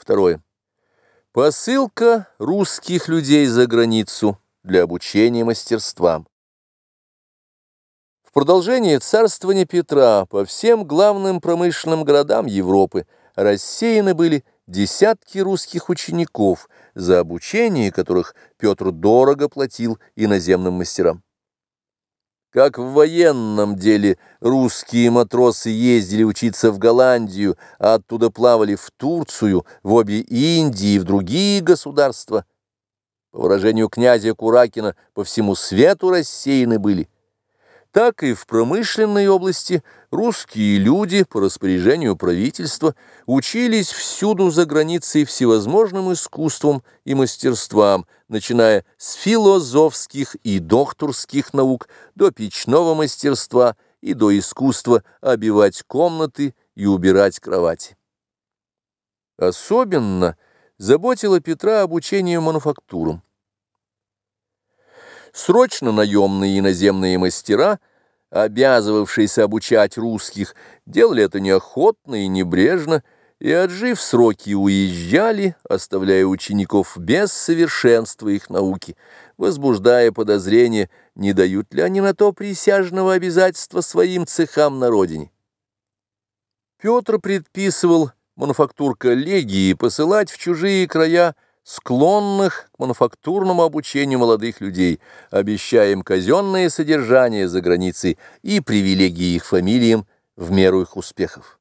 Второе. Посылка русских людей за границу для обучения мастерствам. В продолжение царствования Петра по всем главным промышленным городам Европы рассеяны были десятки русских учеников, за обучение которых Петр дорого платил иноземным мастерам. Как в военном деле русские матросы ездили учиться в Голландию, а оттуда плавали в Турцию, в обе Индии и в другие государства, по выражению князя Куракина, по всему свету рассеяны были – так и в промышленной области русские люди по распоряжению правительства учились всюду за границей всевозможным искусствам и мастерствам, начиная с философских и докторских наук до печного мастерства и до искусства обивать комнаты и убирать кровати. Особенно заботило Петра обучение мануфактурам. Срочно наемные иноземные мастера, обязывавшиеся обучать русских, делали это неохотно и небрежно, и, отжив сроки, уезжали, оставляя учеников без совершенства их науки, возбуждая подозрение, не дают ли они на то присяжного обязательства своим цехам на родине. Петр предписывал мануфактур коллегии посылать в чужие края склонных к мануфактурному обучению молодых людей, обещая им казенное содержание за границей и привилегии их фамилиям в меру их успехов.